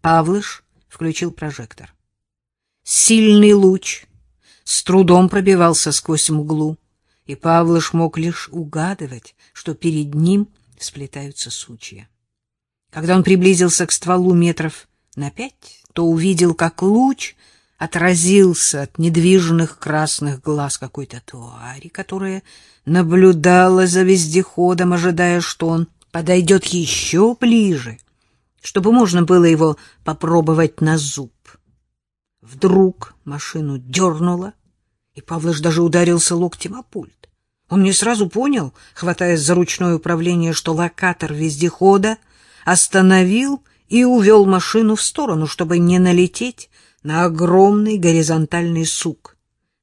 Павлыш включил прожектор. Сильный луч с трудом пробивался сквозь мглу, и Павлыш мог лишь угадывать, что перед ним сплетаются сучья. Когда он приблизился к стволу метров на пять, то увидел, как луч отразился от недвижных красных глаз какой-то твари, которая наблюдала за вездеходом, ожидая, что он подойдет еще ближе, чтобы можно было его попробовать на зуб. Вдруг машину дернуло, и Павлыш даже ударился локтем о пульт. Он не сразу понял, хватаясь за ручное управление, что локатор вездехода остановил и увел машину в сторону, чтобы не налететь на огромный горизонтальный сук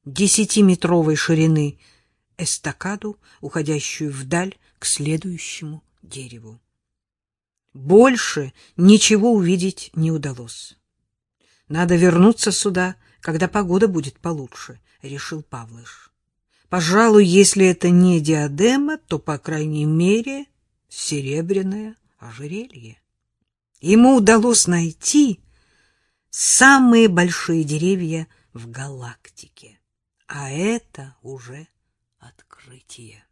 десятиметровой ширины эстакаду, уходящую вдаль к следующему дереву. Больше ничего увидеть не удалось. Надо вернуться сюда, когда погода будет получше, решил Павлыш. Пожалуй, если это не диадема, то по крайней мере серебряное ожерелье. Ему удалось найти самые большие деревья в галактике, а это уже открытие.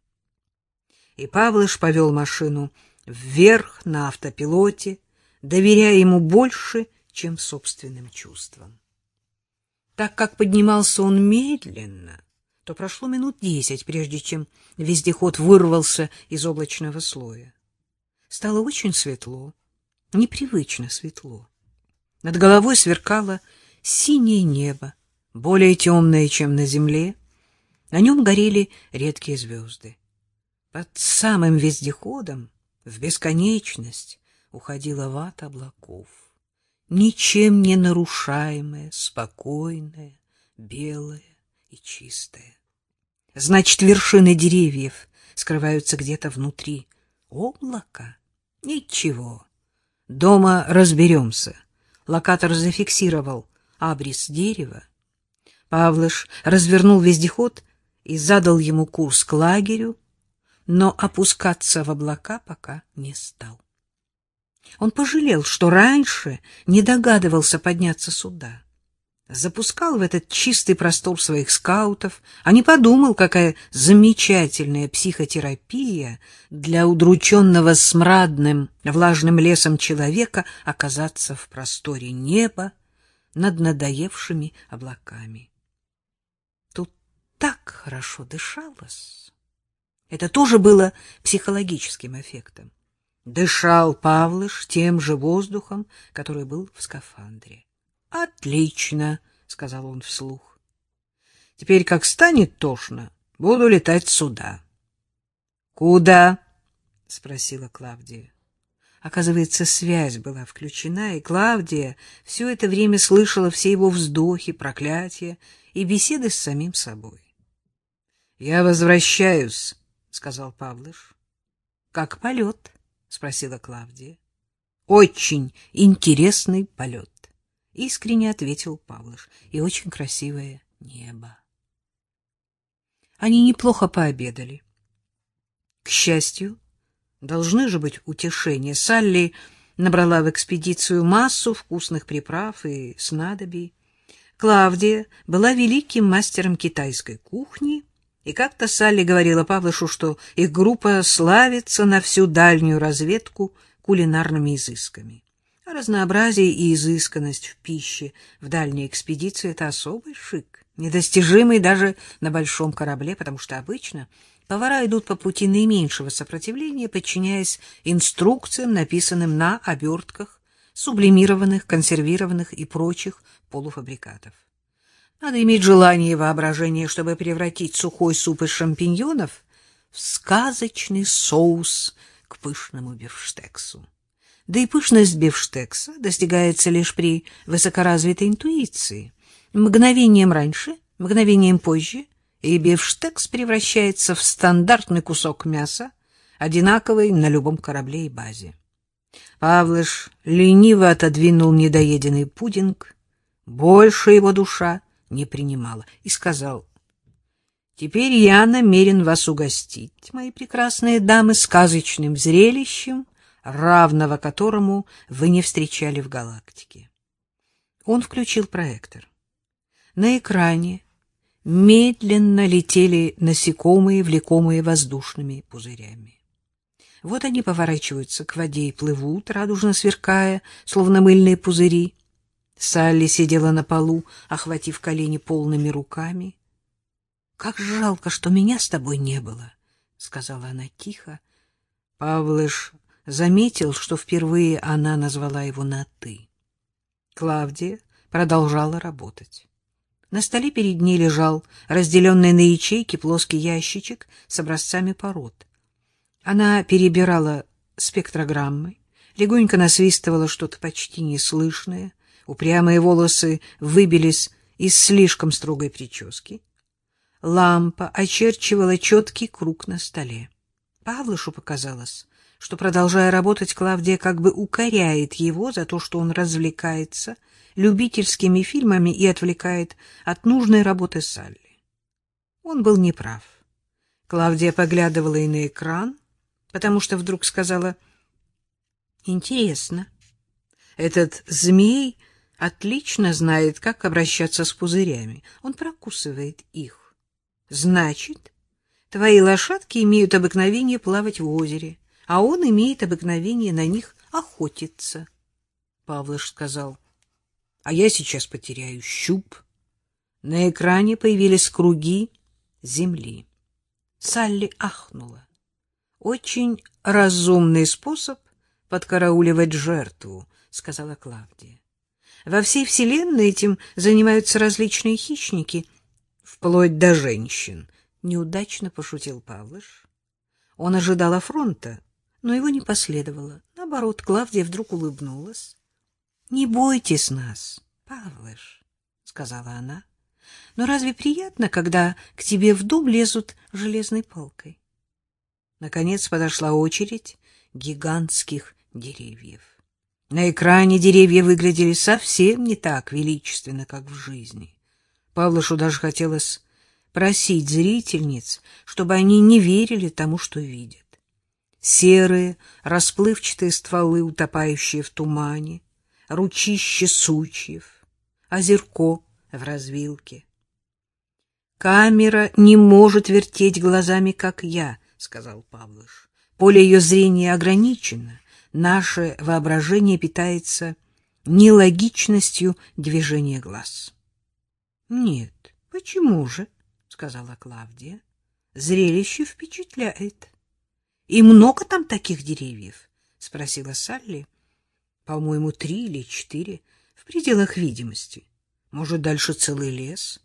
И Павлыш повел машину вверх на автопилоте, доверяя ему больше, чем собственным чувствам. Так как поднимался он медленно, то прошло минут десять, прежде чем вездеход вырвался из облачного слоя. Стало очень светло, непривычно светло. Над головой сверкало синее небо, более темное, чем на земле. На нем горели редкие звезды. Под самым вездеходом в бесконечность уходила ват облаков. Ничем не нарушаемая, спокойная, белая и чистая. Значит, вершины деревьев скрываются где-то внутри облака. Ничего. Дома разберемся. Локатор зафиксировал абрис дерева. Павлыш развернул вездеход и задал ему курс к лагерю, но опускаться в облака пока не стал. Он пожалел, что раньше не догадывался подняться сюда запускал в этот чистый простор своих скаутов, а не подумал, какая замечательная психотерапия для удрученного смрадным влажным лесом человека оказаться в просторе неба над надоевшими облаками. Тут так хорошо дышалось. Это тоже было психологическим эффектом. Дышал Павлыш тем же воздухом, который был в скафандре. Отлично, сказал он вслух. Теперь как станет тошно, буду летать сюда. Куда? спросила Клавдия. Оказывается, связь была включена, и Клавдия все это время слышала все его вздохи, проклятия и беседы с самим собой. — Я возвращаюсь, — сказал Павлыш. — Как полет? — спросила Клавдия. — Очень интересный полет искренне ответил Павлыш. И очень красивое небо. Они неплохо пообедали. К счастью, должны же быть утешения. Салли набрала в экспедицию массу вкусных приправ и снадобий. Клавдия была великим мастером китайской кухни, и как-то Салли говорила Павлышу, что их группа славится на всю дальнюю разведку кулинарными изысками. А разнообразие и изысканность в пище в дальней экспедиции — это особый шик, недостижимый даже на большом корабле, потому что обычно повара идут по пути наименьшего сопротивления, подчиняясь инструкциям, написанным на обертках сублимированных, консервированных и прочих полуфабрикатов. Надо иметь желание и воображение, чтобы превратить сухой суп из шампиньонов в сказочный соус к пышному бифштексу. Да и пышность бифштекса достигается лишь при высокоразвитой интуиции. Мгновением раньше, мгновением позже, и бифштекс превращается в стандартный кусок мяса, одинаковый на любом корабле и базе. Павлыш лениво отодвинул недоеденный пудинг, больше его душа не принимала, и сказал, «Теперь я намерен вас угостить, мои прекрасные дамы, сказочным зрелищем, равного которому вы не встречали в галактике. Он включил проектор. На экране медленно летели насекомые, влекомые воздушными пузырями. Вот они поворачиваются к воде и плывут, радужно сверкая, словно мыльные пузыри. Салли сидела на полу, охватив колени полными руками. — Как жалко, что меня с тобой не было, — сказала она тихо. Павлыш заметил, что впервые она назвала его на «ты». Клавдия продолжала работать. На столе перед ней лежал разделенный на ячейки плоский ящичек с образцами пород. Она перебирала спектрограммы, легонько насвистывала что-то почти неслышное, упрямые волосы выбились из слишком строгой прически. Лампа очерчивала четкий круг на столе. Павлышу показалось, что, продолжая работать, Клавдия как бы укоряет его за то, что он развлекается любительскими фильмами и отвлекает от нужной работы Салли. Он был неправ. Клавдия поглядывала и на экран, потому что вдруг сказала, «Интересно, этот змей отлично знает, как обращаться с пузырями. Он прокусывает их. Значит, твои лошадки имеют обыкновение плавать в озере, а он имеет обыкновение на них охотиться. Павлыш сказал, а я сейчас потеряю щуп. На экране появились круги земли. Салли ахнула. Очень разумный способ подкарауливать жертву, сказала Клавдия. Во всей вселенной этим занимаются различные хищники, вплоть до женщин. Неудачно пошутил Павлыш. Он ожидал афронта, но его не последовало. Наоборот, Клавдия вдруг улыбнулась. — Не бойтесь нас, Павлыш, — сказала она. — Но разве приятно, когда к тебе в дом лезут железной палкой? Наконец подошла очередь гигантских деревьев. На экране деревья выглядели совсем не так величественно, как в жизни. Павлушу даже хотелось просить зрительниц, чтобы они не верили тому, что видят серые, расплывчатые стволы, утопающие в тумане, ручище сучьев, озерко в развилке. «Камера не может вертеть глазами, как я», — сказал Павлыш. «Поле ее зрения ограничено. Наше воображение питается нелогичностью движения глаз». «Нет, почему же?» — сказала Клавдия. «Зрелище впечатляет». — И много там таких деревьев? — спросила Салли. — По-моему, три или четыре, в пределах видимости. Может, дальше целый лес?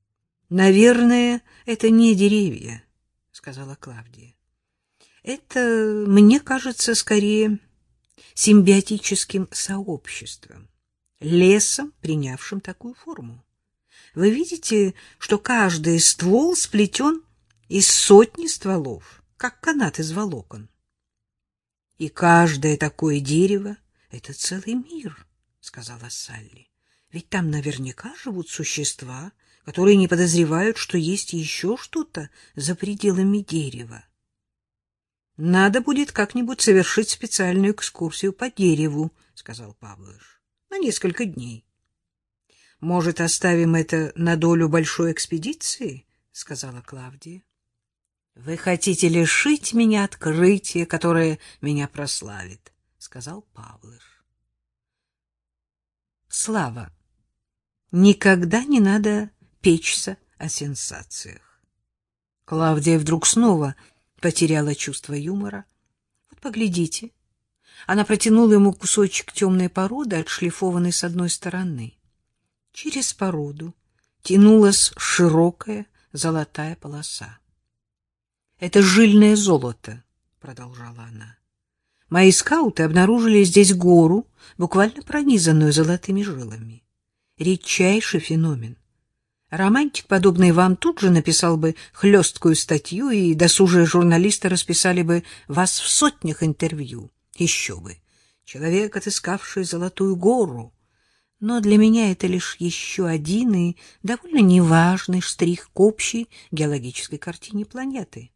— Наверное, это не деревья, — сказала Клавдия. — Это, мне кажется, скорее симбиотическим сообществом, лесом, принявшим такую форму. Вы видите, что каждый ствол сплетен из сотни стволов как канат из волокон. И каждое такое дерево — это целый мир, — сказала Салли. Ведь там наверняка живут существа, которые не подозревают, что есть еще что-то за пределами дерева. Надо будет как-нибудь совершить специальную экскурсию по дереву, — сказал Павлыш, — на несколько дней. Может, оставим это на долю большой экспедиции? — сказала Клавдия. Вы хотите лишить меня открытия, которое меня прославит, сказал Павлыш. Слава, никогда не надо печься о сенсациях. Клавдия вдруг снова потеряла чувство юмора. Вот поглядите. Она протянула ему кусочек темной породы, отшлифованной с одной стороны. Через породу тянулась широкая золотая полоса. Это жильное золото, продолжала она. Мои скауты обнаружили здесь гору, буквально пронизанную золотыми жилами. Редчайший феномен. Романтик, подобный вам, тут же написал бы хлесткую статью, и досужие журналисты расписали бы вас в сотнях интервью. Еще бы. Человек, отыскавший золотую гору. Но для меня это лишь еще один и довольно неважный штрих к общей геологической картине планеты.